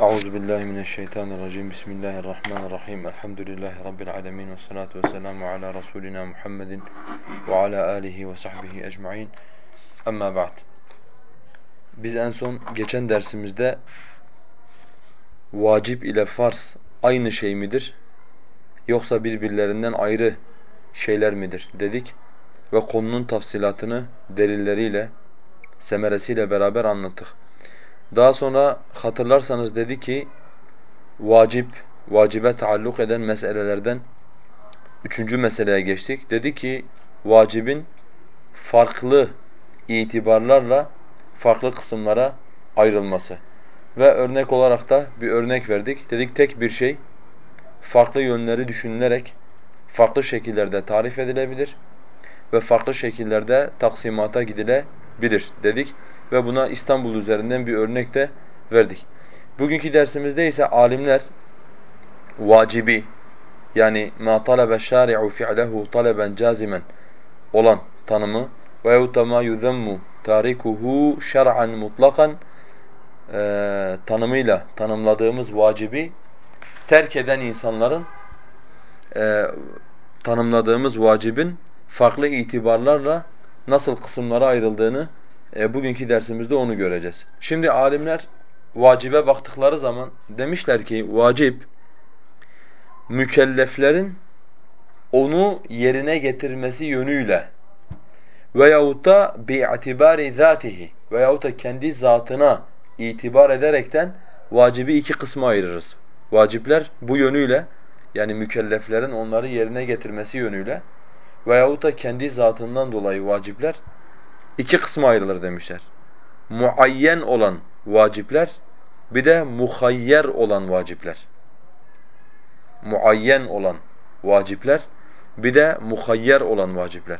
Euzu billahi mineşşeytanirracim. Bismillahirrahmanirrahim. Elhamdülillahi rabbil alamin ve salatu vesselamu ala rasulina Muhammedin ve ala alihi ve sahbihi ecmaîn. Amma ba'd. Biz en son geçen dersimizde vacip ile farz aynı şey midir yoksa birbirlerinden ayrı şeyler midir dedik ve konunun tafsilatını delilleriyle, semeresiyle beraber anlattık. Daha sonra hatırlarsanız dedi ki vacip, vacibe taalluk eden meselelerden üçüncü meseleye geçtik. Dedi ki vacibin farklı itibarlarla farklı kısımlara ayrılması. Ve örnek olarak da bir örnek verdik. Dedik tek bir şey farklı yönleri düşünülerek farklı şekillerde tarif edilebilir ve farklı şekillerde taksimata gidilebilir dedik ve buna İstanbul üzerinden bir örnek de verdik. Bugünkü dersimizde ise alimler vacibi yani ma talebe şari'u fi'lehu taleben cazimen olan tanımı veyahut da ma yuzemmu tarikuhu şer'an mutlakan e, tanımıyla tanımladığımız vacibi terk eden insanların e, tanımladığımız vacibin farklı itibarlarla nasıl kısımlara ayrıldığını e, bugünkü dersimizde onu göreceğiz. Şimdi alimler vacibe baktıkları zaman demişler ki vacip mükelleflerin onu yerine getirmesi yönüyle veyahut da bi'atibari zatihi veyahut da kendi zatına itibar ederekten vacibi iki kısma ayırırız. Vacipler bu yönüyle yani mükelleflerin onları yerine getirmesi yönüyle veyahut da kendi zatından dolayı vacipler iki kısma ayrılır demişler. Muayyen olan vacipler bir de muhayyer olan vacipler. Muayyen olan vacipler bir de muhayyer olan vacipler.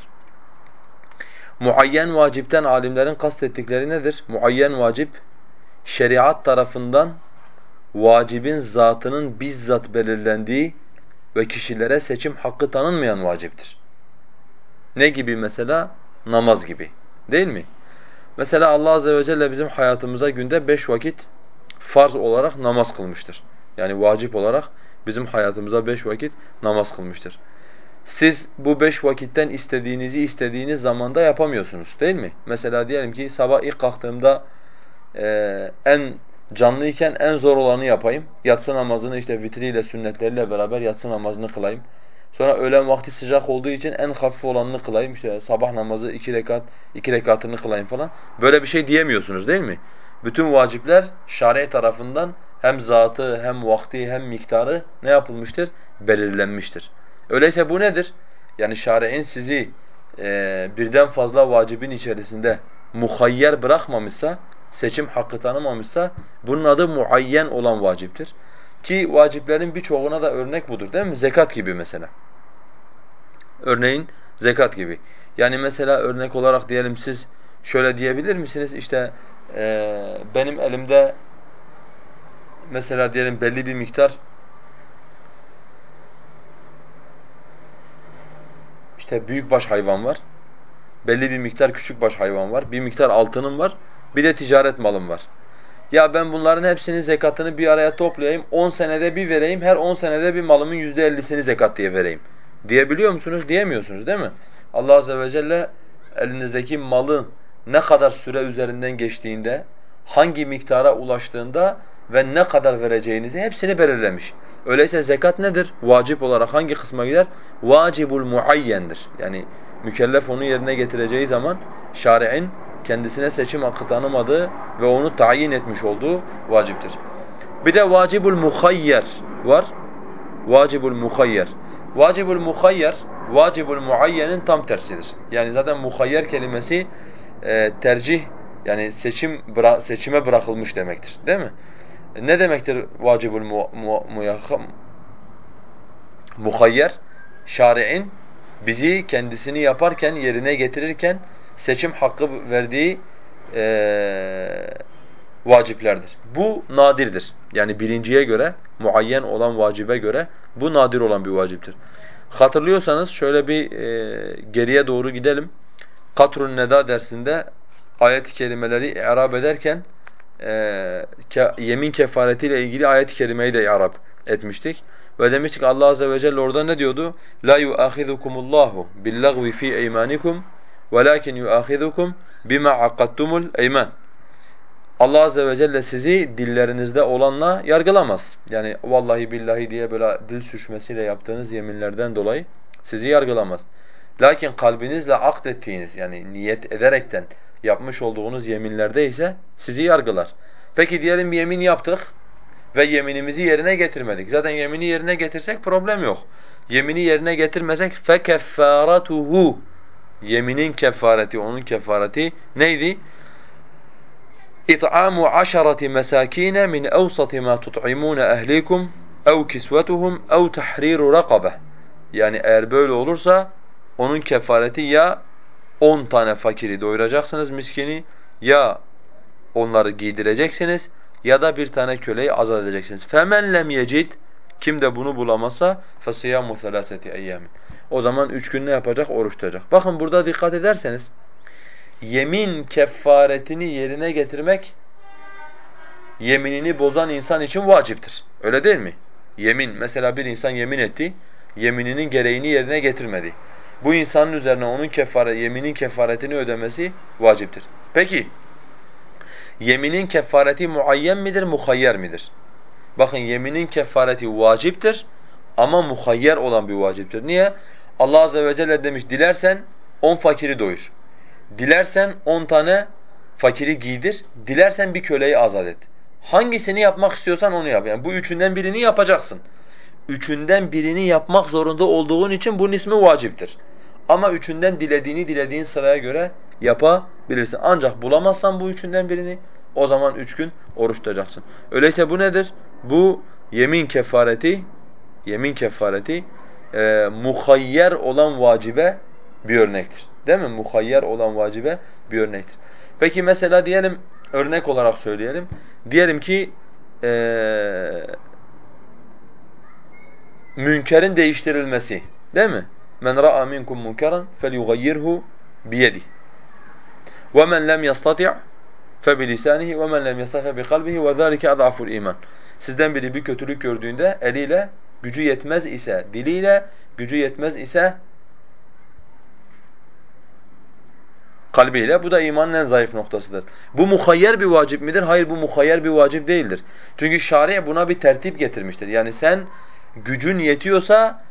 Muayyen vacipten alimlerin kastettikleri nedir? Muayyen vacip şeriat tarafından vacibin zatının bizzat belirlendiği ve kişilere seçim hakkı tanınmayan vaciptir. Ne gibi mesela? Namaz gibi. Değil mi? Mesela Allah azze ve celle bizim hayatımıza günde beş vakit farz olarak namaz kılmıştır. Yani vacip olarak bizim hayatımıza beş vakit namaz kılmıştır. Siz bu beş vakitten istediğinizi istediğiniz zamanda yapamıyorsunuz değil mi? Mesela diyelim ki sabah ilk kalktığımda e, en canlıyken en zor olanı yapayım. Yatsı namazını işte vitriyle, sünnetleriyle beraber yatsı namazını kılayım. Sonra öğlen vakti sıcak olduğu için en hafif olanını kılayım. İşte sabah namazı iki rekat, iki rekatını kılayım falan. Böyle bir şey diyemiyorsunuz değil mi? Bütün vacipler şari tarafından hem zatı, hem vakti, hem miktarı ne yapılmıştır? Belirlenmiştir. Öyleyse bu nedir? Yani şari'in sizi e, birden fazla vacibin içerisinde muhayyer bırakmamışsa, seçim hakkı tanımamışsa bunun adı muayyen olan vaciptir. Ki vaciplerin birçoğuna da örnek budur değil mi? Zekat gibi mesela. Örneğin zekat gibi. Yani mesela örnek olarak diyelim siz şöyle diyebilir misiniz? İşte e, benim elimde mesela diyelim belli bir miktar işte büyük baş hayvan var. Belli bir miktar küçük baş hayvan var. Bir miktar altınım var. Bir de ticaret malım var. Ya ben bunların hepsinin zekatını bir araya toplayayım, 10 senede bir vereyim, her 10 senede bir malımın %50'sini zekat diye vereyim. Diyebiliyor musunuz? Diyemiyorsunuz değil mi? Allah azze ve celle elinizdeki malı ne kadar süre üzerinden geçtiğinde, hangi miktara ulaştığında ve ne kadar vereceğinizi hepsini belirlemiş. Öyleyse zekat nedir? Vacip olarak hangi kısma gider? Vacibul muayyendir. Yani mükellef onu yerine getireceği zaman şari'in kendisine seçim hakkı tanımadığı ve onu tayin etmiş olduğu vaciptir. Bir de vacibul muhayyer var. Vacibul muhayyer. Vacibul muhayyer, vacibul muayyenin tam tersidir. Yani zaten muhayyer kelimesi e, tercih yani seçim bıra seçime bırakılmış demektir. Değil mi? E, ne demektir vacibul mu, mu, mu, muhayyer? Şari'in bizi kendisini yaparken, yerine getirirken seçim hakkı verdiği e, vaciplerdir. Bu nadirdir. Yani birinciye göre, muayyen olan vacibe göre bu nadir olan bir vaciptir. Hatırlıyorsanız şöyle bir e, geriye doğru gidelim. Katrun Neda dersinde ayet-i kerimeleri i'rab ederken e, ke, yemin kefaretiyle ilgili ayet-i kerimeyi de i'rab etmiştik. Ve demiştik Allah azze ve celle orada ne diyordu? La yu'ahizukumullahu billagwi fi eymanikum velakin yu'ahizukum bima aqadtumul eyman. Allah azze ve celle sizi dillerinizde olanla yargılamaz. Yani vallahi billahi diye böyle dil sürçmesiyle yaptığınız yeminlerden dolayı sizi yargılamaz. Lakin kalbinizle akd ettiğiniz yani niyet ederekten yapmış olduğunuz yeminlerde ise sizi yargılar. Peki diyelim yemin yaptık ve yeminimizi yerine getirmedik. Zaten yemini yerine getirsek problem yok. Yemini yerine getirmesek fekeffaratuhu yeminin kefareti, onun kefareti neydi? İt'amu aşarati mesakine min awsati ma tut'imuna ehlikum ev kisvetuhum ev tahriru rakabe. Yani eğer böyle olursa onun kefareti ya 10 tane fakiri doyuracaksınız miskini ya onları giydireceksiniz ya da bir tane köleyi azat edeceksiniz. Femen lem yecid kim de bunu bulamazsa fasiyamu selaseti eyyamin. O zaman üç gün ne yapacak? Oruç tutacak. Bakın burada dikkat ederseniz yemin kefaretini yerine getirmek yeminini bozan insan için vaciptir. Öyle değil mi? Yemin mesela bir insan yemin etti, yemininin gereğini yerine getirmedi. Bu insanın üzerine onun kefare, yeminin kefaretini ödemesi vaciptir. Peki yeminin kefareti muayyen midir, muhayyer midir? Bakın yeminin kefareti vaciptir ama muhayyer olan bir vaciptir. Niye? Allah azze ve celle demiş dilersen on fakiri doyur. Dilersen on tane fakiri giydir. Dilersen bir köleyi azat et. Hangisini yapmak istiyorsan onu yap. Yani bu üçünden birini yapacaksın. Üçünden birini yapmak zorunda olduğun için bunun ismi vaciptir. Ama üçünden dilediğini dilediğin sıraya göre yapabilirsin. Ancak bulamazsan bu üçünden birini o zaman üç gün oruç tutacaksın. Öyleyse bu nedir? Bu yemin kefareti, yemin kefareti e, muhayyer olan vacibe bir örnektir. Değil mi? Muhayyer olan vacibe bir örnektir. Peki mesela diyelim örnek olarak söyleyelim. Diyelim ki e, münkerin değiştirilmesi değil mi? Men ra'a minkum munkaran felyughayyirhu biyedi. Ve men lem yastati' fe bilisanihi ve men lem yastati' bi kalbihi ve zalike ad'aful iman. Sizden biri bir kötülük gördüğünde eliyle gücü yetmez ise diliyle, gücü yetmez ise kalbiyle. Bu da imanın en zayıf noktasıdır. Bu muhayyer bir vacip midir? Hayır bu muhayyer bir vacip değildir. Çünkü şari buna bir tertip getirmiştir. Yani sen gücün yetiyorsa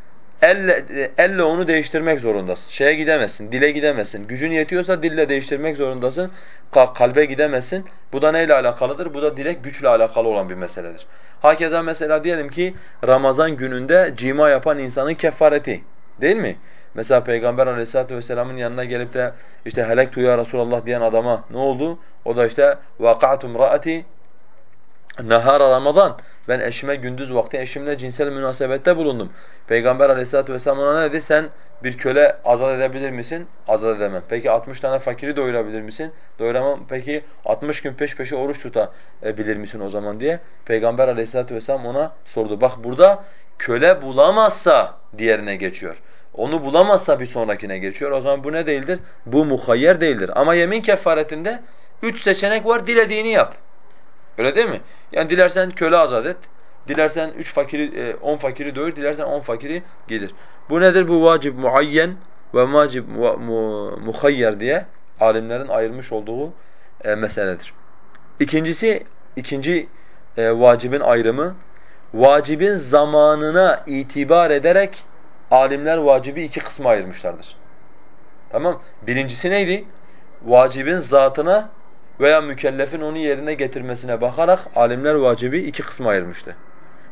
Elle, elle onu değiştirmek zorundasın. Şeye gidemezsin, dile gidemezsin. Gücün yetiyorsa dille değiştirmek zorundasın. Kalbe gidemezsin. Bu da neyle alakalıdır? Bu da direkt güçle alakalı olan bir meseledir. Hakeza mesela diyelim ki Ramazan gününde cima yapan insanın kefareti. Değil mi? Mesela Peygamber Aleyhisselatü vesselamın yanına gelip de işte helek ya Resulallah diyen adama ne oldu? O da işte vaka'tum ra'ati nahara Ramazan. Ben eşime gündüz vakti eşimle cinsel münasebette bulundum. Peygamber aleyhissalatu vesselam ona ne dedi? Sen bir köle azat edebilir misin? Azat edemem. Peki 60 tane fakiri doyurabilir misin? Doyuramam. Peki 60 gün peş peşe oruç tutabilir misin o zaman diye Peygamber aleyhissalatu vesselam ona sordu. Bak burada köle bulamazsa diğerine geçiyor. Onu bulamazsa bir sonrakine geçiyor. O zaman bu ne değildir? Bu muhayyer değildir. Ama yemin kefaretinde üç seçenek var. Dilediğini yap. Öyle değil mi? Yani dilersen köle azat et, dilersen üç fakiri, e, on fakiri doyur, dilersen on fakiri gelir. Bu nedir? Bu vacib muayyen ve vacib mu, mu, muhayyer diye alimlerin ayırmış olduğu e, meseledir. İkincisi, ikinci e, vacibin ayrımı, vacibin zamanına itibar ederek alimler vacibi iki kısma ayırmışlardır. Tamam? Birincisi neydi? Vacibin zatına veya mükellefin onu yerine getirmesine bakarak alimler vacibi iki kısma ayırmıştı.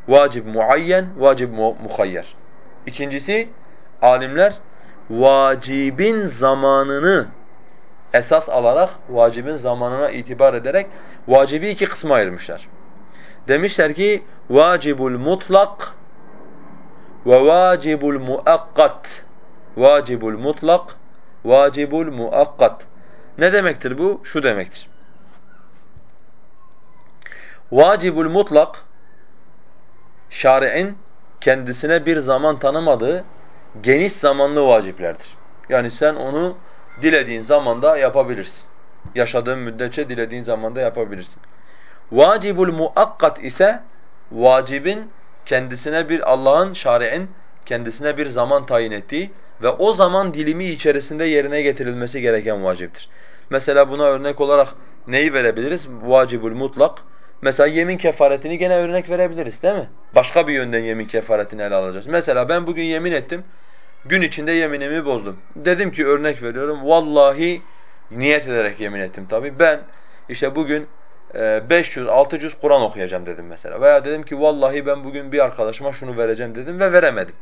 Vacib muayyen, vacib mu muhayyer. İkincisi alimler vacibin zamanını esas alarak, vacibin zamanına itibar ederek vacibi iki kısma ayırmışlar. Demişler ki vacibul mutlak ve vacibul muakkat. Vacibul mutlak, vacibul muakkat. Ne demektir bu? Şu demektir. Vacibul mutlak şari'in kendisine bir zaman tanımadığı geniş zamanlı vaciplerdir. Yani sen onu dilediğin zamanda yapabilirsin. Yaşadığın müddetçe dilediğin zamanda yapabilirsin. Vacibul muakkat ise vacibin kendisine bir Allah'ın şari'in kendisine bir zaman tayin ettiği ve o zaman dilimi içerisinde yerine getirilmesi gereken vaciptir. Mesela buna örnek olarak neyi verebiliriz? Vacibul mutlak. Mesela yemin kefaretini gene örnek verebiliriz değil mi? Başka bir yönden yemin kefaretini ele alacağız. Mesela ben bugün yemin ettim. Gün içinde yeminimi bozdum. Dedim ki örnek veriyorum. Vallahi niyet ederek yemin ettim tabii. Ben işte bugün 500 e, 600 Kur'an okuyacağım dedim mesela. Veya dedim ki vallahi ben bugün bir arkadaşıma şunu vereceğim dedim ve veremedim.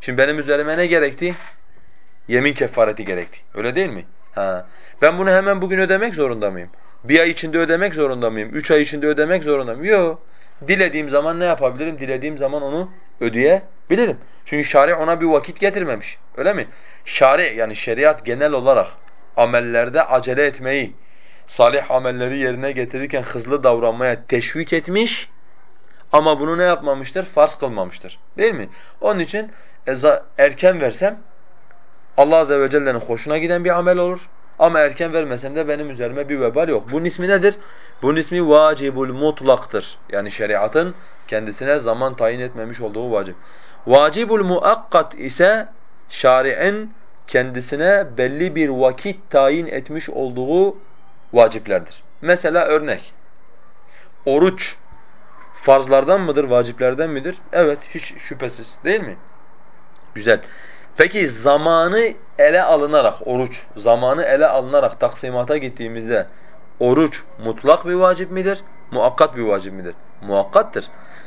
Şimdi benim üzerime ne gerekti? Yemin kefareti gerekti. Öyle değil mi? Ha. Ben bunu hemen bugün ödemek zorunda mıyım? Bir ay içinde ödemek zorunda mıyım? Üç ay içinde ödemek zorunda mıyım? Yok. Dilediğim zaman ne yapabilirim? Dilediğim zaman onu ödeyebilirim. Çünkü şari ona bir vakit getirmemiş. Öyle mi? Şari yani şeriat genel olarak amellerde acele etmeyi, salih amelleri yerine getirirken hızlı davranmaya teşvik etmiş ama bunu ne yapmamıştır? Farz kılmamıştır. Değil mi? Onun için erken versem Allah azze ve celle'nin hoşuna giden bir amel olur. Ama erken vermesem de benim üzerime bir vebal yok. Bunun ismi nedir? Bunun ismi vacibul mutlaktır. Yani şeriatın kendisine zaman tayin etmemiş olduğu vacip. Vacibul muakkat ise şari'in kendisine belli bir vakit tayin etmiş olduğu vaciplerdir. Mesela örnek. Oruç farzlardan mıdır, vaciplerden midir? Evet, hiç şüphesiz değil mi? Güzel. Peki zamanı ele alınarak oruç, zamanı ele alınarak taksimata gittiğimizde oruç mutlak bir vacip midir, muakkat bir vacip midir? Muakkattır.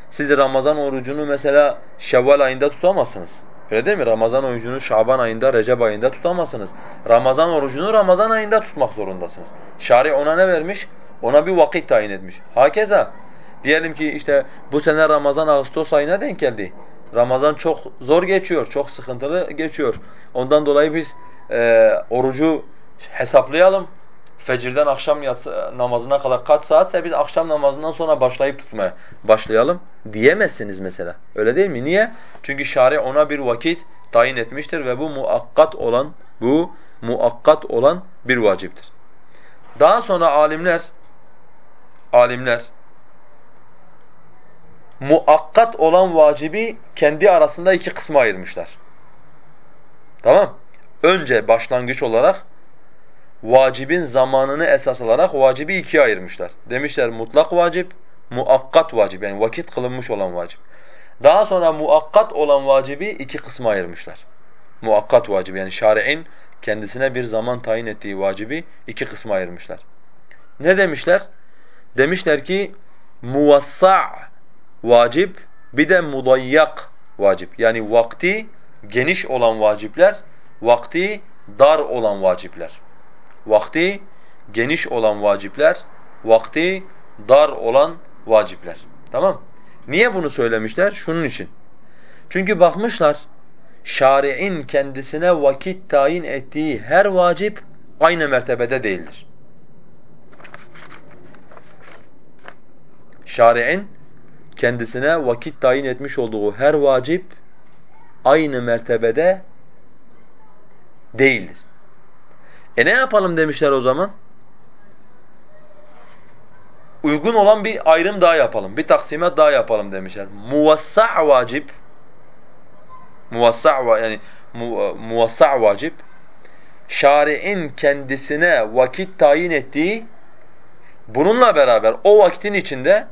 Siz Ramazan orucunu mesela Şevval ayında tutamazsınız. Öyle değil mi? Ramazan orucunu Şaban ayında, Recep ayında tutamazsınız. Ramazan orucunu Ramazan ayında tutmak zorundasınız. Şari ona ne vermiş? Ona bir vakit tayin etmiş. Hakeza diyelim ki işte bu sene Ramazan Ağustos ayına denk geldi. Ramazan çok zor geçiyor, çok sıkıntılı geçiyor. Ondan dolayı biz e, orucu hesaplayalım. Fecirden akşam yatsı, namazına kadar kaç saatse biz akşam namazından sonra başlayıp tutmaya başlayalım diyemezsiniz mesela. Öyle değil mi? Niye? Çünkü şari ona bir vakit tayin etmiştir ve bu muakkat olan bu muakkat olan bir vaciptir. Daha sonra alimler alimler muakkat olan vacibi kendi arasında iki kısma ayırmışlar. Tamam? Önce başlangıç olarak vacibin zamanını esas alarak vacibi ikiye ayırmışlar. Demişler mutlak vacip, muakkat vacip yani vakit kılınmış olan vacip. Daha sonra muakkat olan vacibi iki kısma ayırmışlar. Muakkat vacip yani şari'in kendisine bir zaman tayin ettiği vacibi iki kısma ayırmışlar. Ne demişler? Demişler ki muvassa' vacip, bir de mudayyak vacip. Yani vakti geniş olan vacipler, vakti dar olan vacipler. Vakti geniş olan vacipler, vakti dar olan vacipler. Tamam? Niye bunu söylemişler? Şunun için. Çünkü bakmışlar, şari'in kendisine vakit tayin ettiği her vacip aynı mertebede değildir. Şari'in kendisine vakit tayin etmiş olduğu her vacip aynı mertebede değildir. E ne yapalım demişler o zaman? Uygun olan bir ayrım daha yapalım, bir taksimat daha yapalım demişler. Muvassa' vacip, muvassa' yani mu, muvassa' vacip, şari'in kendisine vakit tayin ettiği, bununla beraber o vaktin içinde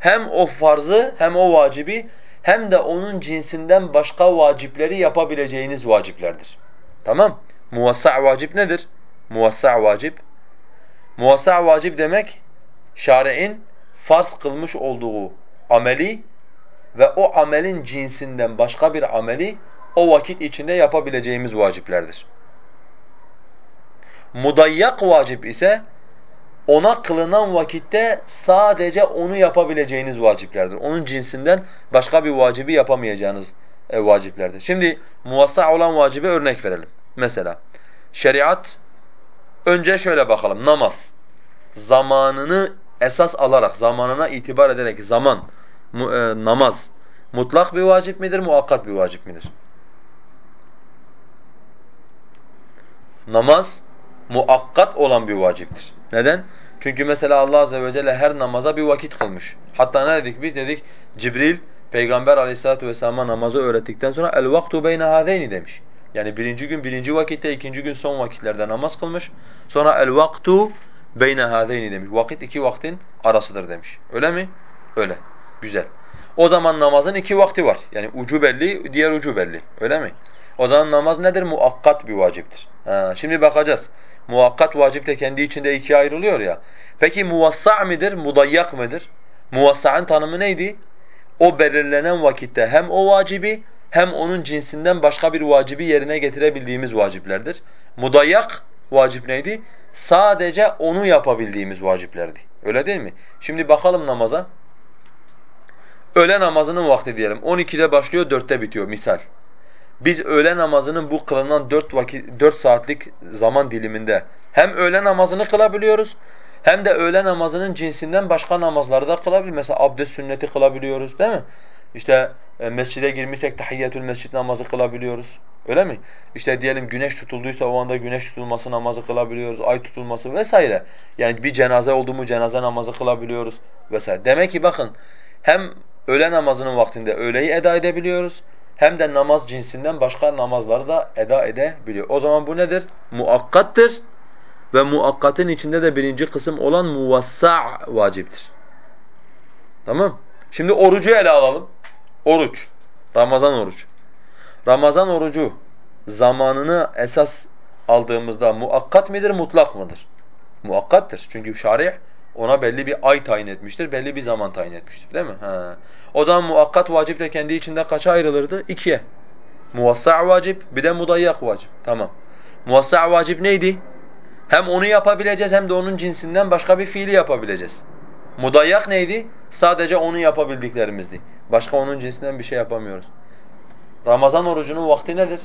hem o farzı hem o vacibi hem de onun cinsinden başka vacipleri yapabileceğiniz vaciplerdir. Tamam? Muvassa' vacip nedir? Muvassa' vacip. Muvassa' vacip demek şari'in farz kılmış olduğu ameli ve o amelin cinsinden başka bir ameli o vakit içinde yapabileceğimiz vaciplerdir. Mudayyak vacip ise ona kılınan vakitte sadece onu yapabileceğiniz vaciplerdir. Onun cinsinden başka bir vacibi yapamayacağınız e, vaciplerdir. Şimdi muvassa olan vacibe örnek verelim. Mesela şeriat önce şöyle bakalım namaz zamanını esas alarak zamanına itibar ederek zaman mu, e, namaz mutlak bir vacip midir muakkat bir vacip midir? Namaz muakkat olan bir vaciptir. Neden? Çünkü mesela Allah azze ve celle her namaza bir vakit kılmış. Hatta ne dedik biz? Dedik Cibril Peygamber aleyhissalatu vesselam'a namazı öğrettikten sonra el vaktu beyne hâzeyni demiş. Yani birinci gün birinci vakitte, ikinci gün son vakitlerde namaz kılmış. Sonra el vaktu beyne hâzeyni demiş. Vakit iki vaktin arasıdır demiş. Öyle mi? Öyle. Güzel. O zaman namazın iki vakti var. Yani ucu belli, diğer ucu belli. Öyle mi? O zaman namaz nedir? Muakkat bir vaciptir. Ha, şimdi bakacağız. Muakkat vacip de kendi içinde ikiye ayrılıyor ya. Peki muvassa' midir, mudayyak mıdır? Muvassa'ın tanımı neydi? O belirlenen vakitte hem o vacibi hem onun cinsinden başka bir vacibi yerine getirebildiğimiz vaciplerdir. Mudayyak vacip neydi? Sadece onu yapabildiğimiz vaciplerdi. Öyle değil mi? Şimdi bakalım namaza. Öğle namazının vakti diyelim. 12'de başlıyor, 4'te bitiyor misal. Biz öğle namazının bu kılınan 4 vakit 4 saatlik zaman diliminde hem öğle namazını kılabiliyoruz hem de öğle namazının cinsinden başka namazları da kılabiliyoruz. Mesela abdest sünneti kılabiliyoruz değil mi? İşte e, mescide girmişsek tahiyyetül mescid namazı kılabiliyoruz. Öyle mi? İşte diyelim güneş tutulduysa o anda güneş tutulması namazı kılabiliyoruz, ay tutulması vesaire. Yani bir cenaze oldu mu cenaze namazı kılabiliyoruz vesaire. Demek ki bakın hem öğle namazının vaktinde öğleyi eda edebiliyoruz hem de namaz cinsinden başka namazları da eda edebiliyor. O zaman bu nedir? Muakkattır ve muakkatın içinde de birinci kısım olan muvassa' vaciptir. Tamam? Şimdi orucu ele alalım. Oruç. Ramazan oruç. Ramazan orucu zamanını esas aldığımızda muakkat midir, mutlak mıdır? Muakkattır. Çünkü şarih ona belli bir ay tayin etmiştir, belli bir zaman tayin etmiştir değil mi? Ha. O zaman muakkat vacip de kendi içinde kaça ayrılırdı? İkiye. Muvassa' vacip, bir de mudayyak vacip. Tamam. Muvassa' vacip neydi? Hem onu yapabileceğiz hem de onun cinsinden başka bir fiili yapabileceğiz. Mudayyak neydi? Sadece onu yapabildiklerimizdi. Başka onun cinsinden bir şey yapamıyoruz. Ramazan orucunun vakti nedir?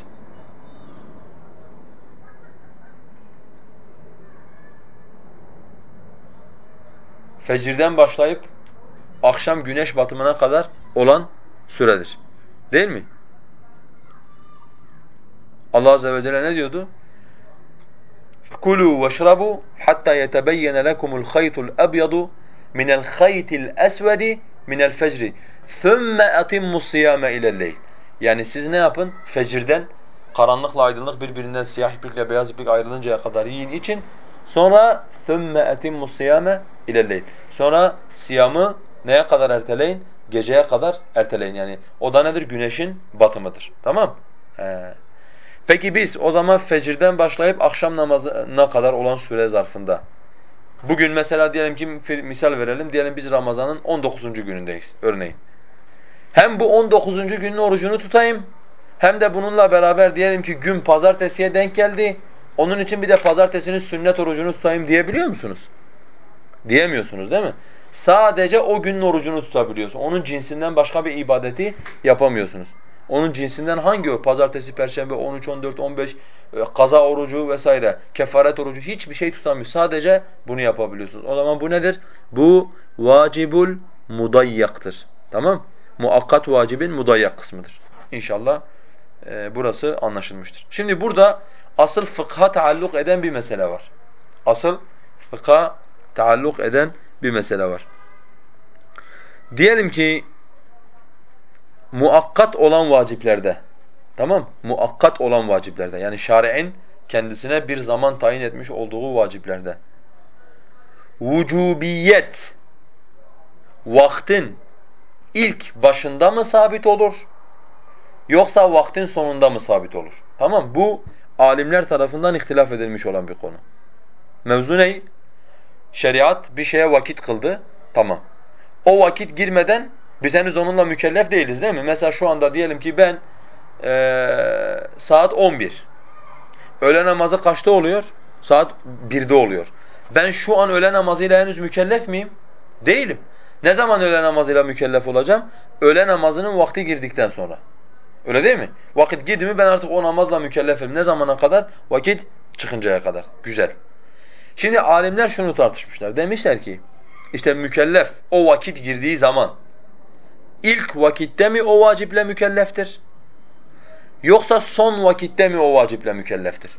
Fecirden başlayıp akşam güneş batımına kadar olan süredir. Değil mi? Allah azze ve celle ne diyordu? كُلُوا وَاشْرَبُوا حَتَّى يَتَبَيَّنَ لَكُمُ الْخَيْطُ الْأَبْيَضُ مِنَ الْخَيْطِ الْأَسْوَدِ مِنَ الْفَجْرِ ثُمَّ أَتِمُّ الصِّيَامَ إِلَى اللَّيْلِ Yani siz ne yapın? Fecirden karanlıkla aydınlık birbirinden siyah iplikle beyaz iplik ayrılıncaya kadar yiyin için. Sonra ثُمَّ أَتِمُّ الصِّيَامَ إِلَى اللَّيْلِ Sonra siyamı neye kadar erteleyin? Geceye kadar erteleyin yani. O da nedir? Güneşin batımıdır. Tamam? He. Peki biz o zaman fecirden başlayıp akşam namazına kadar olan süre zarfında bugün mesela diyelim ki misal verelim diyelim biz Ramazan'ın 19. günündeyiz örneğin. Hem bu 19. günün orucunu tutayım hem de bununla beraber diyelim ki gün pazartesiye denk geldi. Onun için bir de pazartesinin sünnet orucunu tutayım diyebiliyor musunuz? Diyemiyorsunuz değil mi? Sadece o günün orucunu tutabiliyorsun. Onun cinsinden başka bir ibadeti yapamıyorsunuz. Onun cinsinden hangi o? Pazartesi, perşembe, 13, 14, 15, kaza orucu vesaire, kefaret orucu hiçbir şey tutamıyor. Sadece bunu yapabiliyorsunuz. O zaman bu nedir? Bu vacibul mudayyaktır. Tamam? Muakkat vacibin mudayyak kısmıdır. İnşallah e, burası anlaşılmıştır. Şimdi burada asıl fıkha taalluk eden bir mesele var. Asıl fıkha taalluk eden bir mesele var. Diyelim ki muakkat olan vaciplerde tamam muakkat olan vaciplerde yani şari'in kendisine bir zaman tayin etmiş olduğu vaciplerde vücubiyet vaktin ilk başında mı sabit olur yoksa vaktin sonunda mı sabit olur? Tamam bu alimler tarafından ihtilaf edilmiş olan bir konu. Mevzu ne? Şeriat bir şeye vakit kıldı. Tamam. O vakit girmeden biz henüz onunla mükellef değiliz değil mi? Mesela şu anda diyelim ki ben ee, saat 11. Öğle namazı kaçta oluyor? Saat 1'de oluyor. Ben şu an öğle namazıyla henüz mükellef miyim? Değilim. Ne zaman öğle namazıyla mükellef olacağım? Öğle namazının vakti girdikten sonra. Öyle değil mi? Vakit girdi mi ben artık o namazla mükellefim. Ne zamana kadar? Vakit çıkıncaya kadar. Güzel. Şimdi alimler şunu tartışmışlar. Demişler ki işte mükellef o vakit girdiği zaman ilk vakitte mi o vaciple mükelleftir? Yoksa son vakitte mi o vaciple mükelleftir?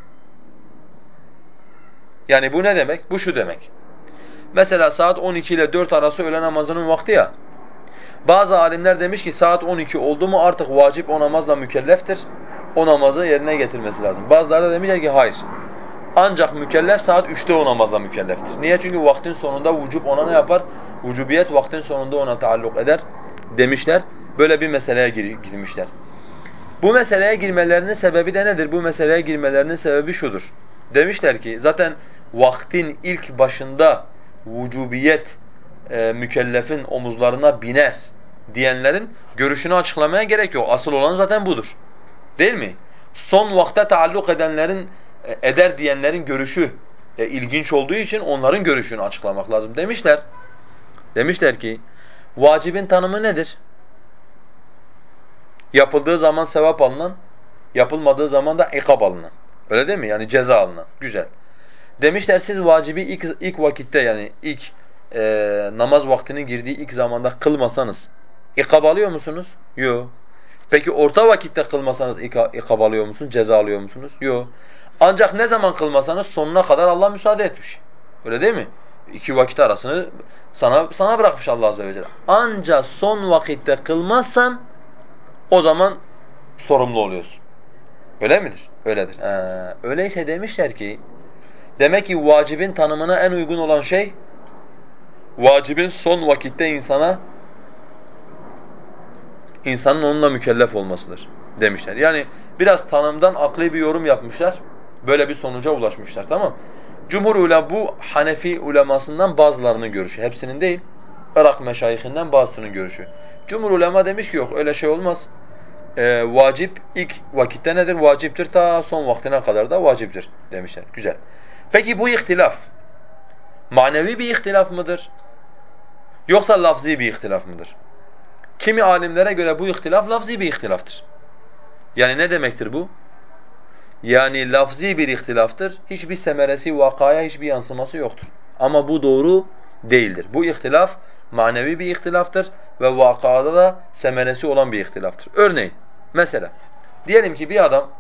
Yani bu ne demek? Bu şu demek. Mesela saat 12 ile 4 arası öğle namazının vakti ya. Bazı alimler demiş ki saat 12 oldu mu artık vacip o namazla mükelleftir. O namazı yerine getirmesi lazım. Bazıları da demişler ki hayır. Ancak mükellef saat 3'te o namazla mükelleftir. Niye? Çünkü vaktin sonunda vücub ona ne yapar? Vücubiyet vaktin sonunda ona taalluk eder demişler. Böyle bir meseleye girmişler. Bu meseleye girmelerinin sebebi de nedir? Bu meseleye girmelerinin sebebi şudur. Demişler ki zaten vaktin ilk başında vücubiyet e, mükellefin omuzlarına biner diyenlerin görüşünü açıklamaya gerek yok. Asıl olan zaten budur. Değil mi? Son vakte taalluk edenlerin eder diyenlerin görüşü e, ilginç olduğu için onların görüşünü açıklamak lazım. Demişler. Demişler ki vacibin tanımı nedir? Yapıldığı zaman sevap alınan, yapılmadığı zaman da ikab alınan. Öyle değil mi? Yani ceza alınan. Güzel. Demişler siz vacibi ilk, ilk vakitte yani ilk e, namaz vaktinin girdiği ilk zamanda kılmasanız ikab alıyor musunuz? Yok. Peki orta vakitte kılmasanız ikab alıyor musunuz? Ceza alıyor musunuz? Yok. Ancak ne zaman kılmasanız sonuna kadar Allah müsaade etmiş. Öyle değil mi? İki vakit arasını sana sana bırakmış Allah azze ve celle. Ancak son vakitte kılmazsan o zaman sorumlu oluyorsun. Öyle midir? Öyledir. Ee, öyleyse demişler ki demek ki vacibin tanımına en uygun olan şey vacibin son vakitte insana insanın onunla mükellef olmasıdır demişler. Yani biraz tanımdan akli bir yorum yapmışlar. Böyle bir sonuca ulaşmışlar tamam Cumhur ulema bu Hanefi ulemasından bazılarının görüşü. Hepsinin değil. Irak meşayihinden bazısının görüşü. Cumhur ulema demiş ki yok öyle şey olmaz. Ee, vacip ilk vakitte nedir? Vaciptir ta son vaktine kadar da vaciptir demişler. Güzel. Peki bu ihtilaf manevi bir ihtilaf mıdır? Yoksa lafzi bir ihtilaf mıdır? Kimi alimlere göre bu ihtilaf lafzi bir ihtilaftır. Yani ne demektir bu? Yani lafzi bir ihtilaftır. Hiçbir semeresi, vakaya hiçbir yansıması yoktur. Ama bu doğru değildir. Bu ihtilaf manevi bir ihtilaftır ve vakada da semeresi olan bir ihtilaftır. Örneğin mesela diyelim ki bir adam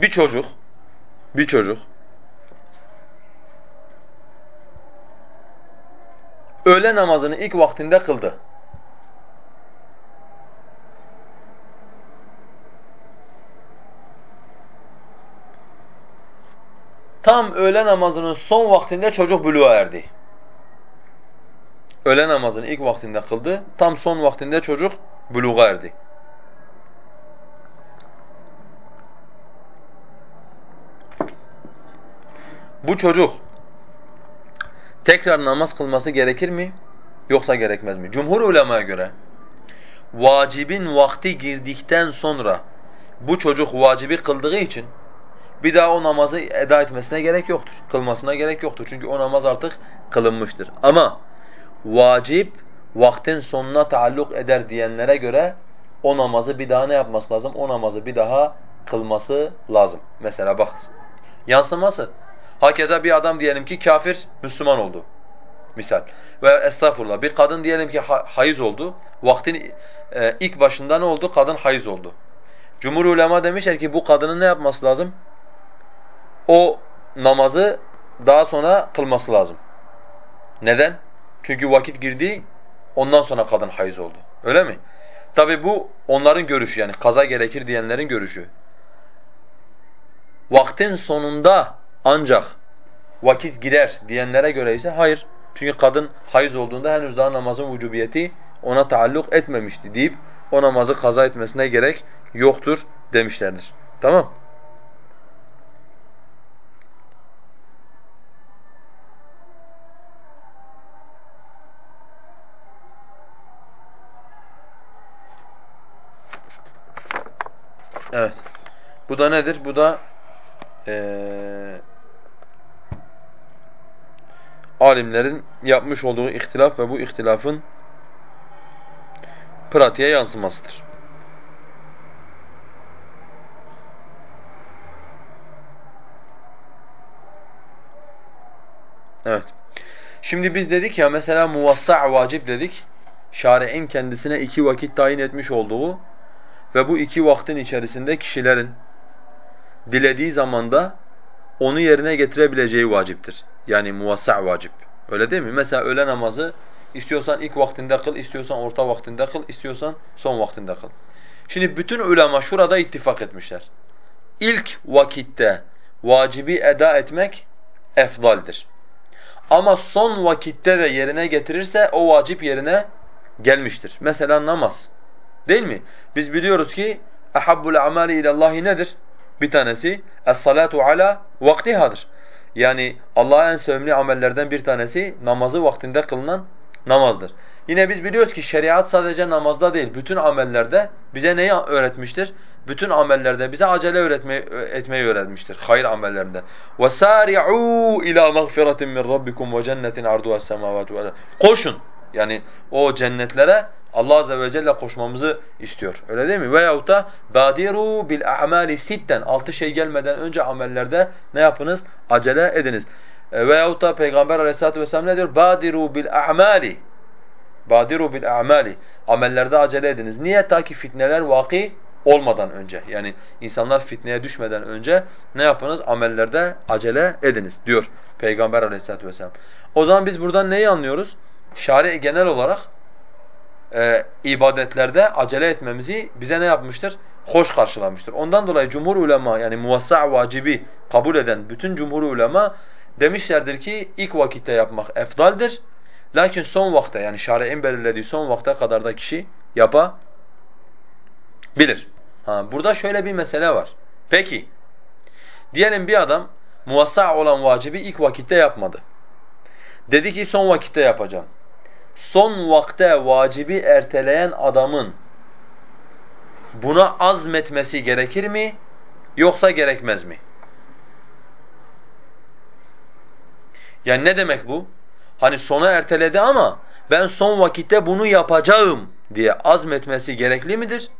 bir çocuk bir çocuk öğle namazını ilk vaktinde kıldı. Tam öğle namazının son vaktinde çocuk buluğa erdi. Öğle namazını ilk vaktinde kıldı. Tam son vaktinde çocuk buluğa erdi. Bu çocuk tekrar namaz kılması gerekir mi? Yoksa gerekmez mi? Cumhur ulemaya göre vacibin vakti girdikten sonra bu çocuk vacibi kıldığı için bir daha o namazı eda etmesine gerek yoktur. Kılmasına gerek yoktur. Çünkü o namaz artık kılınmıştır. Ama vacip vaktin sonuna taalluk eder diyenlere göre o namazı bir daha ne yapması lazım? O namazı bir daha kılması lazım. Mesela bak yansıması. Hakeza bir adam diyelim ki kafir Müslüman oldu. Misal. Ve estağfurullah bir kadın diyelim ki hayız oldu. Vaktin e, ilk başında ne oldu? Kadın hayız oldu. Cumhur ulema demişler ki bu kadının ne yapması lazım? O namazı daha sonra kılması lazım. Neden? Çünkü vakit girdi, ondan sonra kadın hayız oldu. Öyle mi? Tabi bu onların görüşü yani kaza gerekir diyenlerin görüşü. Vaktin sonunda ancak vakit girer diyenlere göre ise hayır. Çünkü kadın hayız olduğunda henüz daha namazın vücubiyeti ona taalluk etmemişti deyip o namazı kaza etmesine gerek yoktur demişlerdir. Tamam Evet. Bu da nedir? Bu da ee, alimlerin yapmış olduğu ihtilaf ve bu ihtilafın pratiğe yansımasıdır. Evet. Şimdi biz dedik ya mesela muvassa' vacip dedik. Şari'in kendisine iki vakit tayin etmiş olduğu ve bu iki vaktin içerisinde kişilerin dilediği zamanda onu yerine getirebileceği vaciptir. Yani muvassa' vacip. Öyle değil mi? Mesela öğle namazı istiyorsan ilk vaktinde kıl, istiyorsan orta vaktinde kıl, istiyorsan son vaktinde kıl. Şimdi bütün ulema şurada ittifak etmişler. İlk vakitte vacibi eda etmek efdaldir. Ama son vakitte de yerine getirirse o vacip yerine gelmiştir. Mesela namaz. Değil mi? Biz biliyoruz ki ahabbul amali ilallahi nedir? Bir tanesi es-salatu ala vaktihadır. Yani Allah'a en sevimli amellerden bir tanesi namazı vaktinde kılınan namazdır. Yine biz biliyoruz ki şeriat sadece namazda değil, bütün amellerde bize neyi öğretmiştir? Bütün amellerde bize acele öğretmeyi, etmeyi öğretmiştir. Hayır amellerinde. وَسَارِعُوا ila مَغْفِرَةٍ مِّنْ رَبِّكُمْ وَجَنَّةٍ عَرْضُهَا السَّمَاوَاتُ وَالْأَرْضُ Koşun. Yani o cennetlere Allah azze ve celle koşmamızı istiyor. Öyle değil mi? Veyahut da badiru bil a'mali sitten altı şey gelmeden önce amellerde ne yapınız? Acele ediniz. E, veyahut da Peygamber Aleyhissalatu vesselam ne diyor? Badiru bil a'mali. Badiru bil a'mali. Amellerde acele ediniz. Niye? Ta ki fitneler vaki olmadan önce. Yani insanlar fitneye düşmeden önce ne yapınız? Amellerde acele ediniz diyor Peygamber Aleyhissalatu vesselam. O zaman biz buradan neyi anlıyoruz? Şari genel olarak e, ibadetlerde acele etmemizi bize ne yapmıştır? Hoş karşılamıştır. Ondan dolayı cumhur ulema yani muvassa' vacibi kabul eden bütün cumhur ulema demişlerdir ki ilk vakitte yapmak efdaldir. Lakin son vakte yani şari'in belirlediği son vakte kadar da kişi yapabilir. Ha, burada şöyle bir mesele var. Peki, diyelim bir adam muvassa' olan vacibi ilk vakitte yapmadı. Dedi ki son vakitte yapacağım son vakte vacibi erteleyen adamın buna azmetmesi gerekir mi yoksa gerekmez mi? Yani ne demek bu? Hani sona erteledi ama ben son vakitte bunu yapacağım diye azmetmesi gerekli midir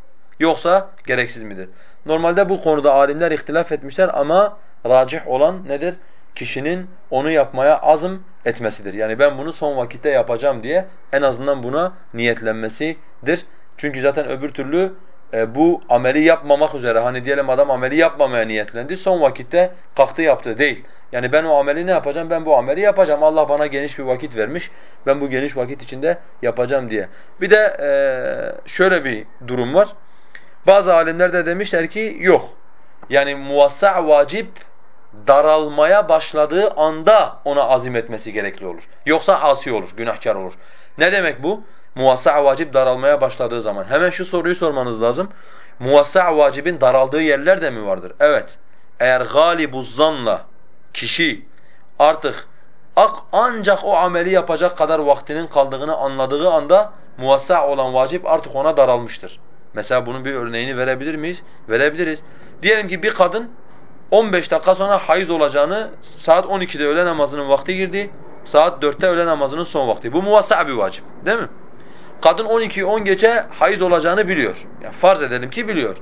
yoksa gereksiz midir? Normalde bu konuda alimler ihtilaf etmişler ama racih olan nedir? Kişinin onu yapmaya azım etmesidir. Yani ben bunu son vakitte yapacağım diye en azından buna niyetlenmesidir. Çünkü zaten öbür türlü e, bu ameli yapmamak üzere hani diyelim adam ameli yapmamaya niyetlendi son vakitte kalktı yaptı değil. Yani ben o ameli ne yapacağım? Ben bu ameli yapacağım. Allah bana geniş bir vakit vermiş. Ben bu geniş vakit içinde yapacağım diye. Bir de e, şöyle bir durum var. Bazı alimler de demişler ki yok. Yani muvassa' vacip daralmaya başladığı anda ona azim etmesi gerekli olur. Yoksa asi olur, günahkar olur. Ne demek bu? Muvassa' vacip daralmaya başladığı zaman. Hemen şu soruyu sormanız lazım. Muvassa' vacibin daraldığı yerler de mi vardır? Evet. Eğer galibu zanla kişi artık ancak o ameli yapacak kadar vaktinin kaldığını anladığı anda muvassa' olan vacip artık ona daralmıştır. Mesela bunun bir örneğini verebilir miyiz? Verebiliriz. Diyelim ki bir kadın 15 dakika sonra hayız olacağını saat 12'de öğle namazının vakti girdi. Saat 4'te öğle namazının son vakti. Bu muvassa bir vacip değil mi? Kadın 12 10 gece hayız olacağını biliyor. Yani farz edelim ki biliyor.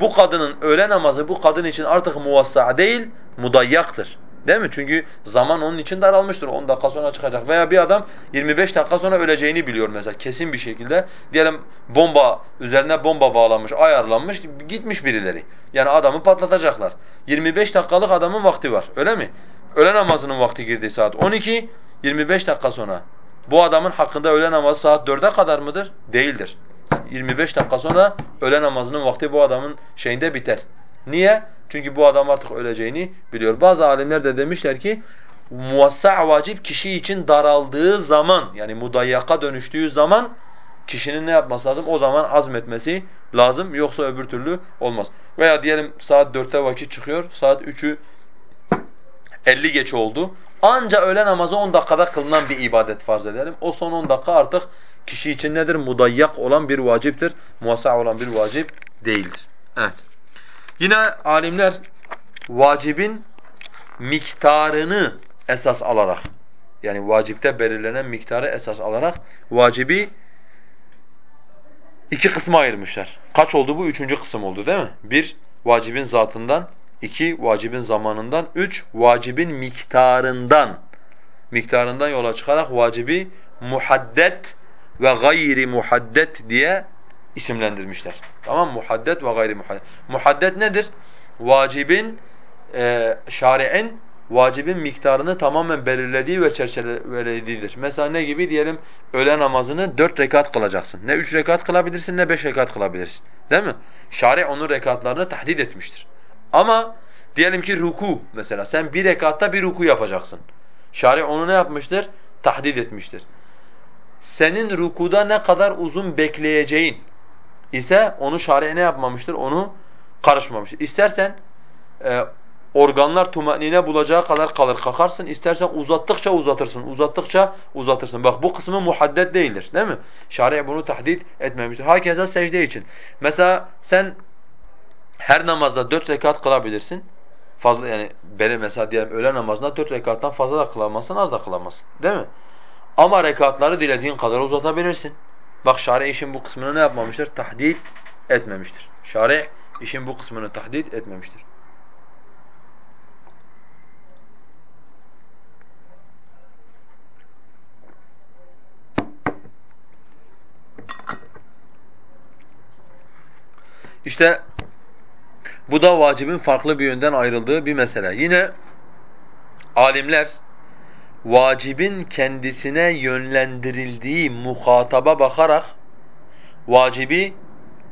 Bu kadının öğle namazı bu kadın için artık muvassa değil, mudayyaktır. Değil mi? Çünkü zaman onun için daralmıştır. 10 dakika sonra çıkacak. Veya bir adam 25 dakika sonra öleceğini biliyor mesela kesin bir şekilde. Diyelim bomba, üzerine bomba bağlanmış, ayarlanmış, gitmiş birileri. Yani adamı patlatacaklar. 25 dakikalık adamın vakti var. Öyle mi? Öğle namazının vakti girdi saat 12, 25 dakika sonra. Bu adamın hakkında öğle namazı saat 4'e kadar mıdır? Değildir. 25 dakika sonra öğle namazının vakti bu adamın şeyinde biter. Niye? Çünkü bu adam artık öleceğini biliyor. Bazı alimler de demişler ki muvassa' vacip kişi için daraldığı zaman yani mudayyaka dönüştüğü zaman kişinin ne yapması lazım? O zaman azmetmesi lazım. Yoksa öbür türlü olmaz. Veya diyelim saat 4'te vakit çıkıyor. Saat 3'ü 50 geç oldu. Anca öğle namazı 10 dakikada kılınan bir ibadet farz edelim. O son 10 dakika artık kişi için nedir? Mudayyak olan bir vaciptir. Muassa olan bir vacip değildir. Evet. Yine alimler vacibin miktarını esas alarak yani vacipte belirlenen miktarı esas alarak vacibi iki kısma ayırmışlar. Kaç oldu bu? Üçüncü kısım oldu değil mi? Bir, vacibin zatından. iki vacibin zamanından. Üç, vacibin miktarından. Miktarından yola çıkarak vacibi muhaddet ve gayri muhaddet diye isimlendirmişler. Tamam Muhaddet ve gayri muhaddet. Muhaddet nedir? Vacibin, e, şari'in vacibin miktarını tamamen belirlediği ve çerçevelediğidir. Mesela ne gibi? Diyelim öğle namazını dört rekat kılacaksın. Ne üç rekat kılabilirsin ne beş rekat kılabilirsin. Değil mi? Şari onun rekatlarını tahdid etmiştir. Ama diyelim ki ruku mesela sen bir rekatta bir ruku yapacaksın. Şari onu ne yapmıştır? Tahdid etmiştir. Senin rukuda ne kadar uzun bekleyeceğin ise onu şari ne yapmamıştır? Onu karışmamıştır. İstersen e, organlar tumanine bulacağı kadar kalır kakarsın. İstersen uzattıkça uzatırsın, uzattıkça uzatırsın. Bak bu kısmı muhaddet değildir değil mi? Şari'a bunu tahdit etmemiştir. Hakeza secde için. Mesela sen her namazda dört rekat kılabilirsin. Fazla yani benim mesela diyelim öğle namazında dört rekattan fazla da kılamazsın, az da kılamazsın. Değil mi? Ama rekatları dilediğin kadar uzatabilirsin. Bak şari işin bu kısmını ne yapmamıştır? Tahdit etmemiştir. Şari işin bu kısmını tahdit etmemiştir. İşte bu da vacibin farklı bir yönden ayrıldığı bir mesele. Yine alimler vacibin kendisine yönlendirildiği muhataba bakarak vacibi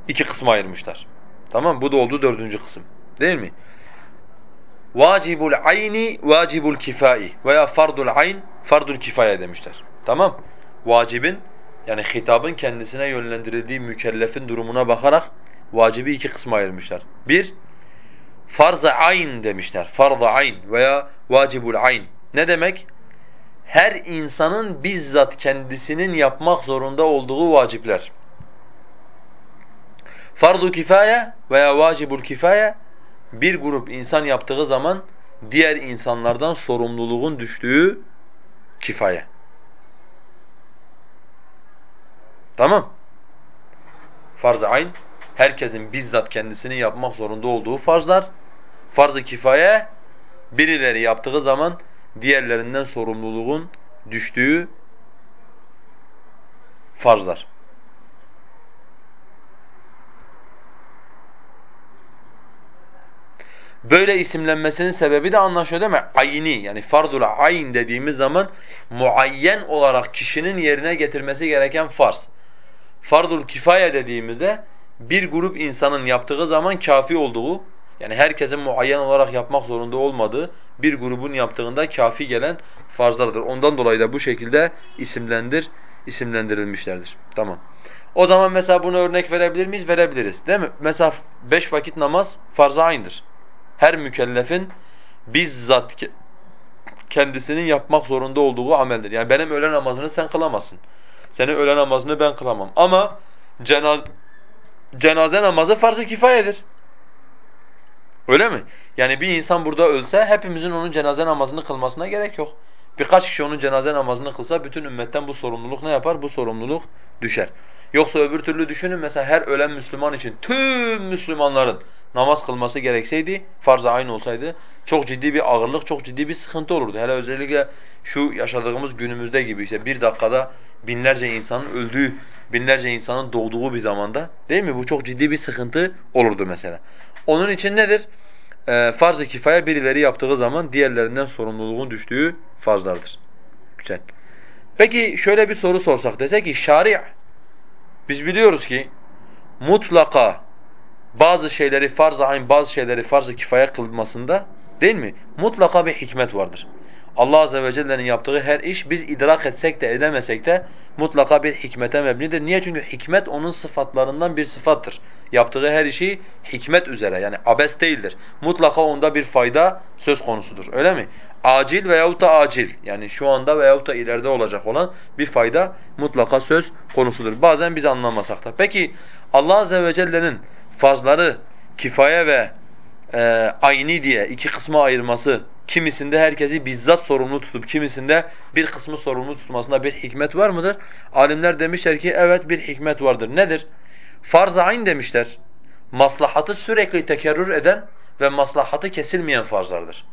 iki kısma ayırmışlar. Tamam Bu da oldu dördüncü kısım. Değil mi? Vacibul ayni, vacibul kifai veya fardul ayn, fardul kifaya demişler. Tamam Vacibin yani hitabın kendisine yönlendirildiği mükellefin durumuna bakarak vacibi iki kısma ayırmışlar. Bir, farz-ı ayn demişler. Farz-ı ayn veya vacibul ayn. Ne demek? Her insanın bizzat kendisinin yapmak zorunda olduğu vacipler. Fardu kifaya veya vacibul kifaya bir grup insan yaptığı zaman diğer insanlardan sorumluluğun düştüğü kifaya. Tamam? Farz-ı ayn herkesin bizzat kendisini yapmak zorunda olduğu farzlar. Farz-ı kifaye birileri yaptığı zaman diğerlerinden sorumluluğun düştüğü farzlar. Böyle isimlenmesinin sebebi de anlaşılıyor değil mi? Ayni yani fardul ayn dediğimiz zaman muayyen olarak kişinin yerine getirmesi gereken farz. Fardul kifaya dediğimizde bir grup insanın yaptığı zaman kafi olduğu, yani herkesin muayyen olarak yapmak zorunda olmadığı bir grubun yaptığında kafi gelen farzlardır. Ondan dolayı da bu şekilde isimlendir, isimlendirilmişlerdir. Tamam. O zaman mesela bunu örnek verebilir miyiz? Verebiliriz. Değil mi? Mesela beş vakit namaz farz-ı aynıdır. Her mükellefin bizzat kendisinin yapmak zorunda olduğu ameldir. Yani benim öğle namazını sen kılamazsın. Senin öğle namazını ben kılamam. Ama cenaz cenaze namazı farz-ı kifayedir. Öyle mi? Yani bir insan burada ölse hepimizin onun cenaze namazını kılmasına gerek yok. Birkaç kişi onun cenaze namazını kılsa bütün ümmetten bu sorumluluk ne yapar? Bu sorumluluk düşer. Yoksa öbür türlü düşünün mesela her ölen Müslüman için tüm Müslümanların namaz kılması gerekseydi, farz-ı ayn olsaydı çok ciddi bir ağırlık, çok ciddi bir sıkıntı olurdu. Hele özellikle şu yaşadığımız günümüzde gibi işte bir dakikada binlerce insanın öldüğü, binlerce insanın doğduğu bir zamanda değil mi? Bu çok ciddi bir sıkıntı olurdu mesela. Onun için nedir? Ee, farz-ı kifaya birileri yaptığı zaman diğerlerinden sorumluluğun düştüğü farzlardır. Güzel. Peki şöyle bir soru sorsak dese ki şari' biz biliyoruz ki mutlaka bazı şeyleri farz-ı ayn, bazı şeyleri farz-ı kifaya kılmasında değil mi? Mutlaka bir hikmet vardır. Allah azze ve celle'nin yaptığı her iş biz idrak etsek de edemesek de mutlaka bir hikmete mebnidir. Niye? Çünkü hikmet onun sıfatlarından bir sıfattır. Yaptığı her işi hikmet üzere yani abes değildir. Mutlaka onda bir fayda söz konusudur. Öyle mi? Acil veyahut da acil yani şu anda veyahut da ileride olacak olan bir fayda mutlaka söz konusudur. Bazen biz anlamasak da. Peki Allah azze ve celle'nin farzları kifaye ve e, ayni diye iki kısma ayırması Kimisinde herkesi bizzat sorumlu tutup kimisinde bir kısmı sorumlu tutmasında bir hikmet var mıdır? Alimler demişler ki evet bir hikmet vardır. Nedir? Farz-ı ayn demişler. Maslahatı sürekli tekerrür eden ve maslahatı kesilmeyen farzlardır.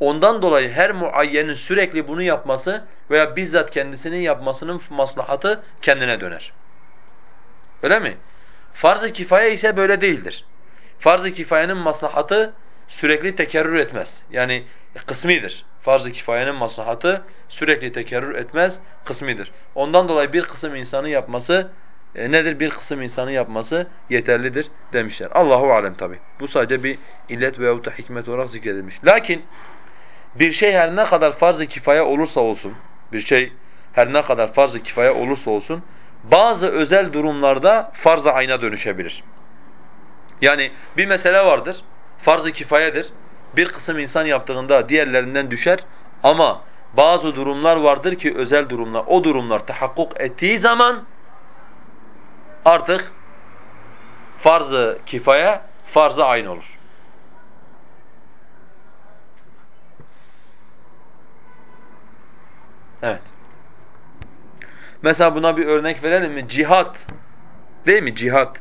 Ondan dolayı her muayyenin sürekli bunu yapması veya bizzat kendisinin yapmasının maslahatı kendine döner. Öyle mi? Farz-ı kifaye ise böyle değildir. Farz-ı kifayenin maslahatı sürekli tekerrür etmez. Yani kısmidir. Farz-ı kifayenin maslahatı sürekli tekerrür etmez, kısmidir. Ondan dolayı bir kısım insanı yapması e, nedir? Bir kısım insanı yapması yeterlidir demişler. Allahu alem tabi. Bu sadece bir illet veyahut da hikmet olarak zikredilmiş. Lakin bir şey her ne kadar farz-ı kifaya olursa olsun, bir şey her ne kadar farz-ı kifaya olursa olsun, bazı özel durumlarda farz-ı ayna dönüşebilir. Yani bir mesele vardır, farz-ı kifayedir. Bir kısım insan yaptığında diğerlerinden düşer ama bazı durumlar vardır ki özel durumlar. O durumlar tahakkuk ettiği zaman artık farz-ı kifaya, farz-ı ayn olur. Evet. Mesela buna bir örnek verelim mi? Cihat. Değil mi? Cihat.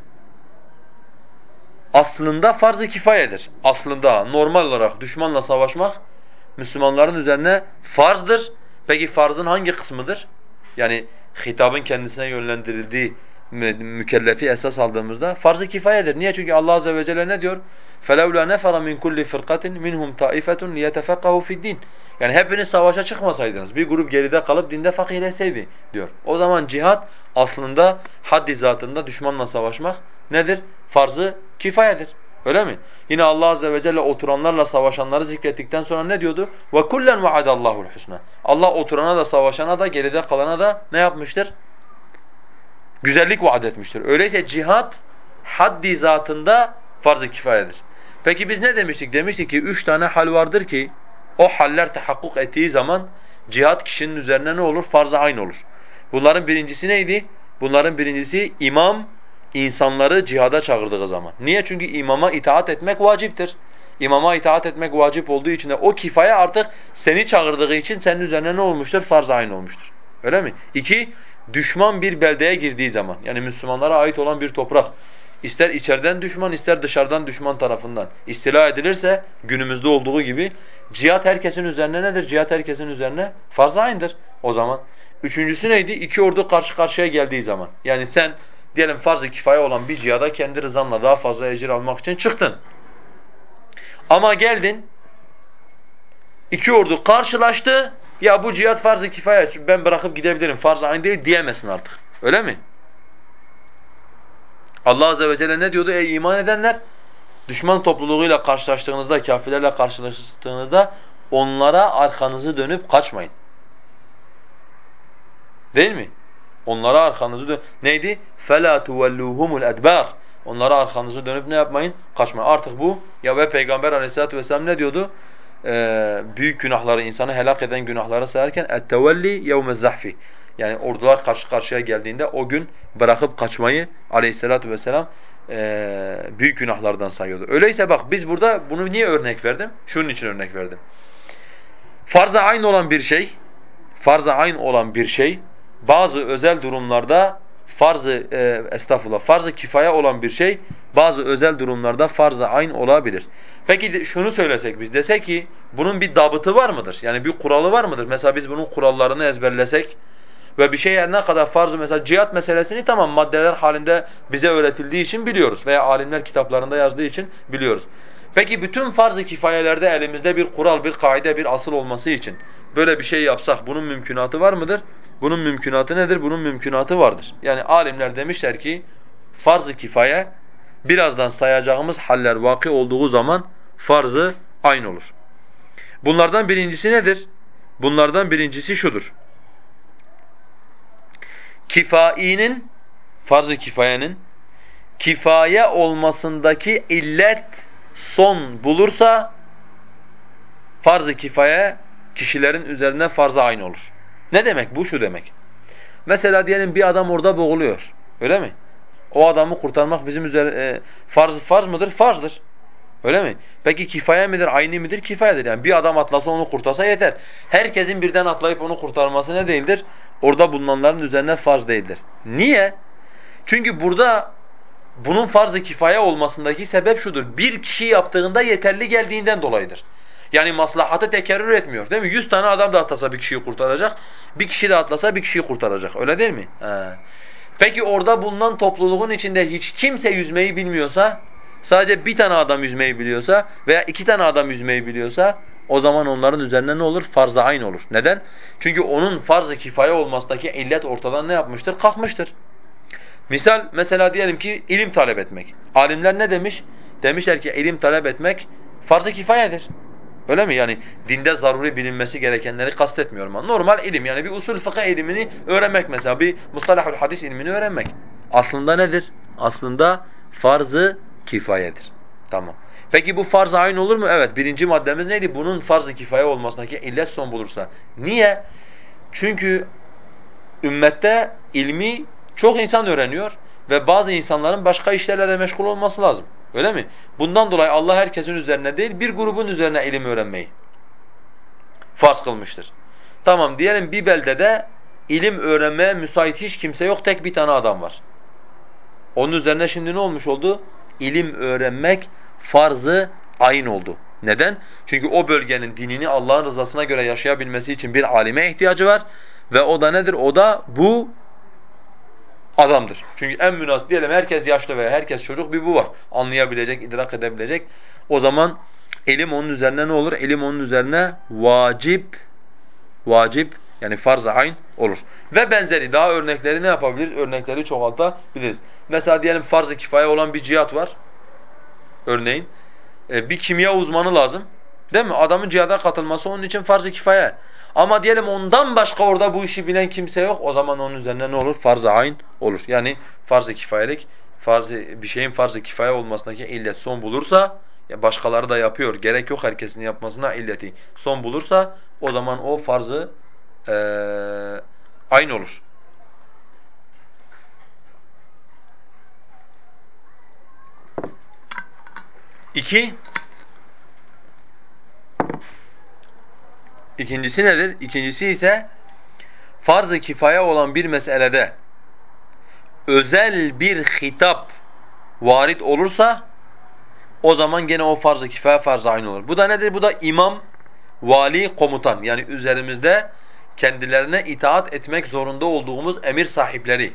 Aslında farz-ı kifayedir. Aslında normal olarak düşmanla savaşmak Müslümanların üzerine farzdır. Peki farzın hangi kısmıdır? Yani hitabın kendisine yönlendirildiği mükellefi esas aldığımızda farz-ı kifayedir. Niye? Çünkü Allah azze ve celle ne diyor? فَلَوْلَا نَفَرَ مِنْ كُلِّ فِرْقَةٍ مِنْهُمْ طَائِفَةٌ لِيَتَفَقَّهُ فِي الدِّينِ Yani hepiniz savaşa çıkmasaydınız, bir grup geride kalıp dinde fakihleseydi diyor. O zaman cihat aslında haddi zatında düşmanla savaşmak nedir? Farz-ı kifayedir. Öyle mi? Yine Allah azze ve celle oturanlarla savaşanları zikrettikten sonra ne diyordu? Ve kullen vaadallahu'l husna. Allah oturana da savaşana da geride kalana da ne yapmıştır? Güzellik vaat etmiştir. Öyleyse cihat haddi zatında farz-ı kifayedir. Peki biz ne demiştik? Demiştik ki üç tane hal vardır ki o haller tahakkuk ettiği zaman cihat kişinin üzerine ne olur? Farz-ı ayn olur. Bunların birincisi neydi? Bunların birincisi imam insanları cihada çağırdığı zaman. Niye? Çünkü imama itaat etmek vaciptir. İmama itaat etmek vacip olduğu için de o kifaya artık seni çağırdığı için senin üzerine ne olmuştur? Farz aynı olmuştur. Öyle mi? İki, düşman bir beldeye girdiği zaman yani Müslümanlara ait olan bir toprak ister içeriden düşman ister dışarıdan düşman tarafından istila edilirse günümüzde olduğu gibi cihat herkesin üzerine nedir? Cihat herkesin üzerine farz aynıdır o zaman. Üçüncüsü neydi? İki ordu karşı karşıya geldiği zaman. Yani sen diyelim farz-ı kifaye olan bir cihada kendi rızanla daha fazla ecir almak için çıktın. Ama geldin, iki ordu karşılaştı, ya bu cihat farz-ı kifaye, ben bırakıp gidebilirim, farz-ı ayn değil diyemezsin artık. Öyle mi? Allah azze ve celle ne diyordu? Ey iman edenler, düşman topluluğuyla karşılaştığınızda, kafirlerle karşılaştığınızda onlara arkanızı dönüp kaçmayın. Değil mi? Onlara arkanızı dön. Neydi? فَلَا تُوَلُّوهُمُ الْاَدْبَارِ Onlara arkanızı dönüp ne yapmayın? Kaçmayın. Artık bu ya ve Peygamber aleyhissalatu vesselam ne diyordu? Ee, büyük günahları, insanı helak eden günahları sayarken اَتَّوَلِّ يَوْمَ الزَّحْفِ yani ordular karşı karşıya geldiğinde o gün bırakıp kaçmayı aleyhissalatu vesselam e, büyük günahlardan sayıyordu. Öyleyse bak biz burada bunu niye örnek verdim? Şunun için örnek verdim. Farz-ı ayn olan bir şey, farz-ı ayn olan bir şey bazı özel durumlarda farz-ı e, estağfurullah farz-ı kifaya olan bir şey bazı özel durumlarda farz-ı ayn olabilir. Peki şunu söylesek biz desek ki bunun bir dabıtı var mıdır? Yani bir kuralı var mıdır? Mesela biz bunun kurallarını ezberlesek ve bir şeye ne kadar farz mesela cihat meselesini tamam maddeler halinde bize öğretildiği için biliyoruz veya alimler kitaplarında yazdığı için biliyoruz. Peki bütün farz-ı kifayelerde elimizde bir kural, bir kaide, bir asıl olması için böyle bir şey yapsak bunun mümkünatı var mıdır? Bunun mümkünatı nedir? Bunun mümkünatı vardır. Yani alimler demişler ki farz-ı kifaye birazdan sayacağımız haller vaki olduğu zaman farz-ı aynı olur. Bunlardan birincisi nedir? Bunlardan birincisi şudur. Kifainin, farz-ı kifayenin kifaye olmasındaki illet son bulursa farz-ı kifaye kişilerin üzerine farz-ı aynı olur. Ne demek bu? Şu demek. Mesela diyelim bir adam orada boğuluyor. Öyle mi? O adamı kurtarmak bizim üzerine farz farz mıdır? Farzdır. Öyle mi? Peki kifaye midir, ayni midir? Kifayedir. Yani bir adam atlasa onu kurtarsa yeter. Herkesin birden atlayıp onu kurtarması ne değildir? Orada bulunanların üzerine farz değildir. Niye? Çünkü burada bunun farz-ı kifaye olmasındaki sebep şudur. Bir kişi yaptığında yeterli geldiğinden dolayıdır. Yani maslahatı tekerrür etmiyor değil mi? Yüz tane adam da atlasa bir kişiyi kurtaracak, bir kişi de atlasa bir kişiyi kurtaracak. Öyle değil mi? He. Peki orada bulunan topluluğun içinde hiç kimse yüzmeyi bilmiyorsa sadece bir tane adam yüzmeyi biliyorsa veya iki tane adam yüzmeyi biliyorsa o zaman onların üzerine ne olur? Farz-ı ayn olur. Neden? Çünkü onun farz-ı kifaye olmasındaki illet ortadan ne yapmıştır? Kalkmıştır. Misal mesela diyelim ki ilim talep etmek. Alimler ne demiş? Demişler ki ilim talep etmek farz-ı kifayedir. Öyle mi? Yani dinde zaruri bilinmesi gerekenleri kastetmiyorum. Normal ilim yani bir usul fıkıh ilimini öğrenmek mesela bir mustalahul hadis ilmini öğrenmek. Aslında nedir? Aslında farz-ı kifayedir. Tamam. Peki bu farz-ı ayn olur mu? Evet. Birinci maddemiz neydi? Bunun farz-ı kifaye olmasındaki illet son bulursa. Niye? Çünkü ümmette ilmi çok insan öğreniyor ve bazı insanların başka işlerle de meşgul olması lazım. Öyle mi? Bundan dolayı Allah herkesin üzerine değil, bir grubun üzerine ilim öğrenmeyi farz kılmıştır. Tamam diyelim bir beldede ilim öğrenmeye müsait hiç kimse yok, tek bir tane adam var. Onun üzerine şimdi ne olmuş oldu? İlim öğrenmek farzı ayn oldu. Neden? Çünkü o bölgenin dinini Allah'ın rızasına göre yaşayabilmesi için bir alime ihtiyacı var ve o da nedir? O da bu adamdır. Çünkü en münasip diyelim herkes yaşlı veya herkes çocuk bir bu var. Anlayabilecek, idrak edebilecek. O zaman elim onun üzerine ne olur? Elim onun üzerine vacip vacip yani farz-ı ayn olur. Ve benzeri daha örnekleri ne yapabiliriz? Örnekleri çoğaltabiliriz. Mesela diyelim farz-ı kifaye olan bir cihat var. Örneğin e, bir kimya uzmanı lazım. Değil mi? Adamın cihada katılması onun için farz-ı kifaye. Ama diyelim ondan başka orada bu işi bilen kimse yok. O zaman onun üzerine ne olur? Farz-ı ayn olur. Yani farz-ı kifayelik farz bir şeyin farz-ı kifaye olmasındaki illet son bulursa ya başkaları da yapıyor. Gerek yok herkesin yapmasına illeti. Son bulursa o zaman o farzı ee, aynı olur. İki, İkincisi nedir? İkincisi ise farz-ı kifaya olan bir meselede özel bir hitap varit olursa o zaman gene o farz-ı kifaya farz-ı ayn olur. Bu da nedir? Bu da imam, vali, komutan yani üzerimizde kendilerine itaat etmek zorunda olduğumuz emir sahipleri.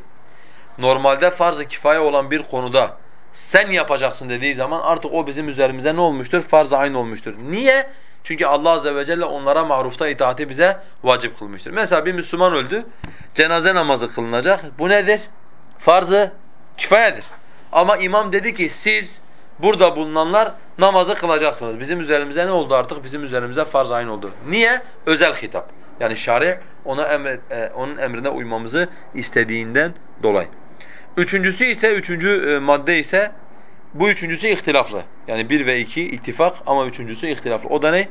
Normalde farz-ı kifaya olan bir konuda sen yapacaksın dediği zaman artık o bizim üzerimize ne olmuştur? Farz-ı ayn olmuştur. Niye? Çünkü Allah azze ve celle onlara marufta itaati bize vacip kılmıştır. Mesela bir Müslüman öldü, cenaze namazı kılınacak. Bu nedir? Farzı kifayedir. Ama imam dedi ki siz burada bulunanlar namazı kılacaksınız. Bizim üzerimize ne oldu artık? Bizim üzerimize farz aynı oldu. Niye? Özel hitap. Yani şari ona emre, e, onun emrine uymamızı istediğinden dolayı. Üçüncüsü ise, üçüncü e, madde ise bu üçüncüsü ihtilaflı. Yani bir ve iki ittifak ama üçüncüsü ihtilaflı. O da ne?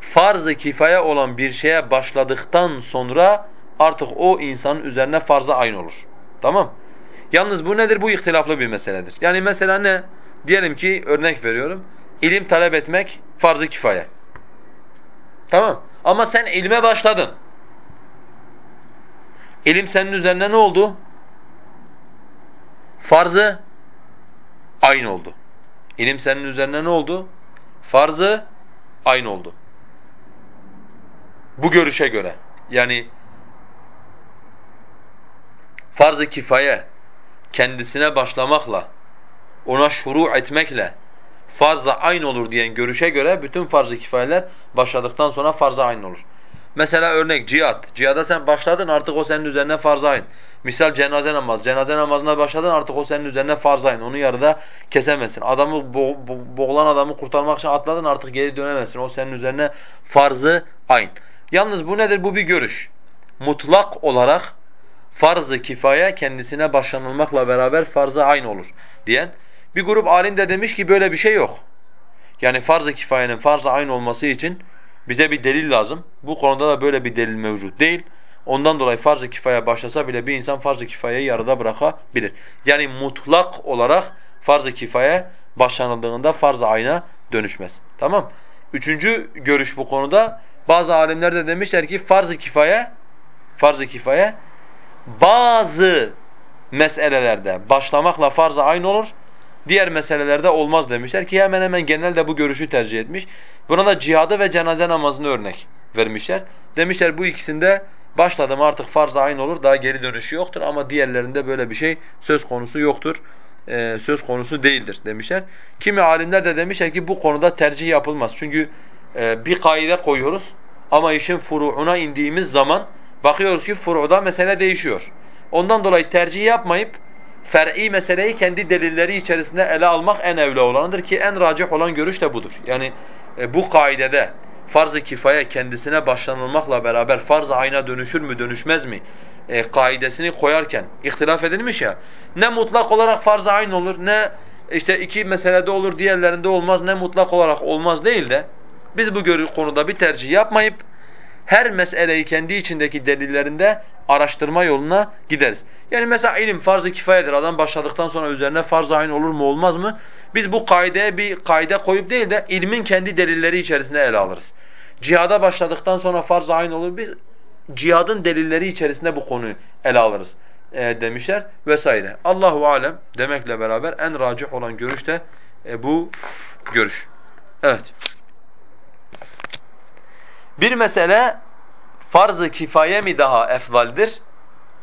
Farz-ı kifaya olan bir şeye başladıktan sonra artık o insanın üzerine farza aynı olur. Tamam? Yalnız bu nedir? Bu ihtilaflı bir meseledir. Yani mesela ne? Diyelim ki örnek veriyorum. İlim talep etmek farz-ı kifaya. Tamam? Ama sen ilme başladın. İlim senin üzerine ne oldu? Farzı aynı oldu. İlim senin üzerine ne oldu? Farzı aynı oldu. Bu görüşe göre. Yani farz-ı kifaye kendisine başlamakla, ona şuru etmekle farz-ı aynı olur diyen görüşe göre bütün farz-ı kifayeler başladıktan sonra farz-ı aynı olur. Mesela örnek cihat. Cihada sen başladın artık o senin üzerine farz aynı. Misal cenaze namaz. Cenaze namazına başladın artık o senin üzerine farz aynı. Onu yarıda kesemezsin. Adamı bo bo boğulan adamı kurtarmak için atladın artık geri dönemezsin. O senin üzerine farzı aynı. Yalnız bu nedir? Bu bir görüş. Mutlak olarak farz-ı kifaya kendisine başlanılmakla beraber farz-ı aynı olur diyen bir grup alim de demiş ki böyle bir şey yok. Yani farz-ı kifayenin farz-ı aynı olması için bize bir delil lazım. Bu konuda da böyle bir delil mevcut değil. Ondan dolayı farz-ı kifaya başlasa bile bir insan farz-ı kifayeyi yarıda bırakabilir. Yani mutlak olarak farz-ı kifaye başlanıldığında farz-ı ayna dönüşmez. Tamam? Üçüncü görüş bu konuda bazı alimler de demişler ki farz-ı kifaye farz-ı kifaye bazı meselelerde başlamakla farz-ı aynı olur. Diğer meselelerde olmaz demişler ki hemen hemen genelde bu görüşü tercih etmiş. Buna da cihadı ve cenaze namazını örnek vermişler. Demişler bu ikisinde başladım artık farz aynı olur daha geri dönüşü yoktur ama diğerlerinde böyle bir şey söz konusu yoktur e, söz konusu değildir demişler. Kimi alimler de demişler ki bu konuda tercih yapılmaz. Çünkü e, bir kaide koyuyoruz ama işin furu'una indiğimiz zaman bakıyoruz ki furu'da mesele değişiyor. Ondan dolayı tercih yapmayıp fer'i meseleyi kendi delilleri içerisinde ele almak en evla olanıdır ki en racih olan görüş de budur. Yani e, bu kaidede farz-ı kifaye kendisine başlanılmakla beraber farz-ı ayna dönüşür mü dönüşmez mi e, kaidesini koyarken ihtilaf edilmiş ya ne mutlak olarak farz-ı ayn olur ne işte iki meselede olur diğerlerinde olmaz ne mutlak olarak olmaz değil de biz bu konuda bir tercih yapmayıp her meseleyi kendi içindeki delillerinde araştırma yoluna gideriz. Yani mesela ilim farz-ı kifayedir. Adam başladıktan sonra üzerine farz-ı ayn olur mu olmaz mı? Biz bu kaideye bir kaide koyup değil de ilmin kendi delilleri içerisinde ele alırız. Cihada başladıktan sonra farz-ı ayn olur. Biz cihadın delilleri içerisinde bu konuyu ele alırız e, demişler vesaire. Allahu alem demekle beraber en racih olan görüş de e, bu görüş. Evet. Bir mesele farz-ı kifaye mi daha efdaldir?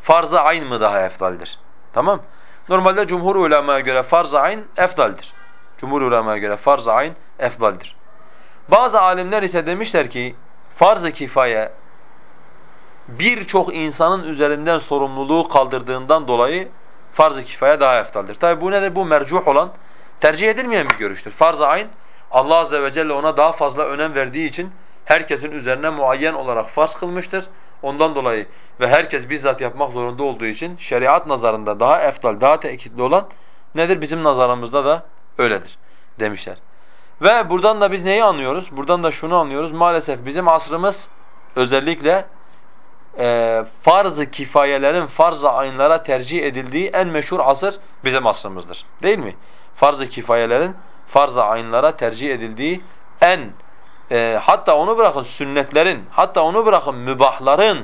Farz-ı ayn mı daha efdaldir? Tamam? Normalde cumhur ulemaya göre farz-ı ayn efdaldir. Cumhur ulemaya göre farz-ı ayn efdaldir. Bazı alimler ise demişler ki farz-ı kifaye birçok insanın üzerinden sorumluluğu kaldırdığından dolayı farz-ı kifaye daha eftaldir. Tabi bu nedir? Bu mercuh olan, tercih edilmeyen bir görüştür. Farz-ı ayn, Allah azze ve celle ona daha fazla önem verdiği için herkesin üzerine muayyen olarak farz kılmıştır. Ondan dolayı ve herkes bizzat yapmak zorunda olduğu için şeriat nazarında daha eftal, daha tekitli olan nedir? Bizim nazarımızda da öyledir demişler. Ve buradan da biz neyi anlıyoruz? Buradan da şunu anlıyoruz. Maalesef bizim asrımız özellikle e, farz-ı kifayelerin farz-ı aynlara tercih edildiği en meşhur asır bizim asrımızdır. Değil mi? Farz-ı kifayelerin farz-ı aynlara tercih edildiği en e, hatta onu bırakın sünnetlerin, hatta onu bırakın mübahların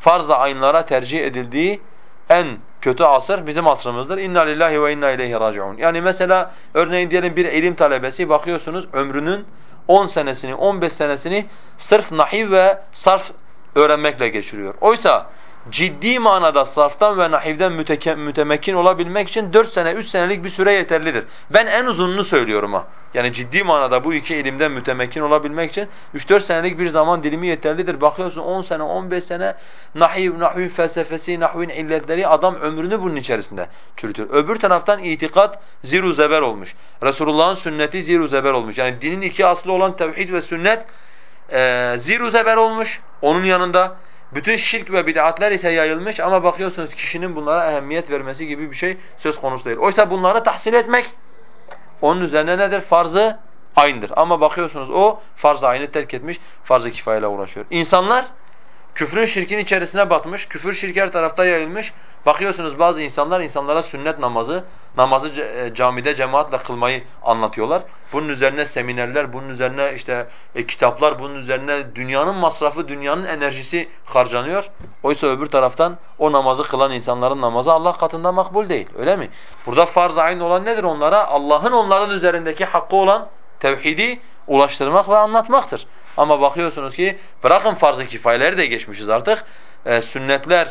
farz-ı aynlara tercih edildiği en kötü asır bizim asrımızdır. İnna lillahi ve inna ileyhi raciun. Yani mesela örneğin diyelim bir ilim talebesi bakıyorsunuz ömrünün 10 senesini, 15 senesini sırf nahiv ve sarf öğrenmekle geçiriyor. Oysa ciddi manada sarftan ve nahivden mütemekkin olabilmek için 4 sene, 3 senelik bir süre yeterlidir. Ben en uzununu söylüyorum ha. Yani ciddi manada bu iki ilimden mütemekkin olabilmek için 3-4 senelik bir zaman dilimi yeterlidir. Bakıyorsun 10 sene, 15 sene nahiv, nahvin felsefesi, nahvin illetleri adam ömrünü bunun içerisinde çürütür. Öbür taraftan itikat ziru zeber olmuş. Resulullah'ın sünneti ziru zeber olmuş. Yani dinin iki aslı olan tevhid ve sünnet e, ziru zeber olmuş. Onun yanında bütün şirk ve bid'atler ise yayılmış ama bakıyorsunuz kişinin bunlara ehemmiyet vermesi gibi bir şey söz konusu değil. Oysa bunları tahsil etmek onun üzerine nedir? Farzı aynıdır. Ama bakıyorsunuz o farz-ı aynı terk etmiş, farz-ı kifayeyle uğraşıyor. İnsanlar küfrün şirkin içerisine batmış, küfür şirk her tarafta yayılmış. Bakıyorsunuz bazı insanlar insanlara sünnet namazı, namazı e, camide cemaatle kılmayı anlatıyorlar. Bunun üzerine seminerler, bunun üzerine işte e, kitaplar, bunun üzerine dünyanın masrafı, dünyanın enerjisi harcanıyor. Oysa öbür taraftan o namazı kılan insanların namazı Allah katında makbul değil. Öyle mi? Burada farz-ı ayn olan nedir onlara? Allah'ın onların üzerindeki hakkı olan tevhidi ulaştırmak ve anlatmaktır. Ama bakıyorsunuz ki bırakın farz-ı kifayeleri de geçmişiz artık. E, sünnetler,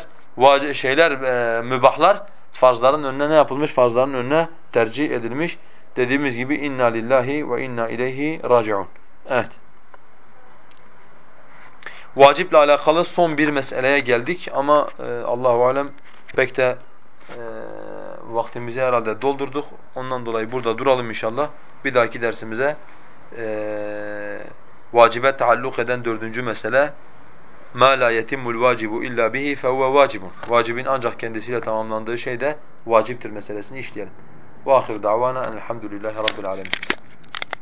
şeyler, e, mübahlar farzların önüne ne yapılmış? Farzların önüne tercih edilmiş. Dediğimiz gibi inna lillahi ve inna ileyhi raciun. Evet. Vaciple alakalı son bir meseleye geldik ama e, Allahu alem pek de e, vaktimizi herhalde doldurduk. Ondan dolayı burada duralım inşallah. Bir dahaki dersimize e, vacibe taalluk eden dördüncü mesele مَا لَا يَتِمُّ الْوَاجِبُ اِلَّا بِهِ فَهُوَ وَاجِبٌ Vacibin ancak kendisiyle tamamlandığı şey de vaciptir meselesini işleyelim. وآخر دعوانا أن الحمد لله رب العالمين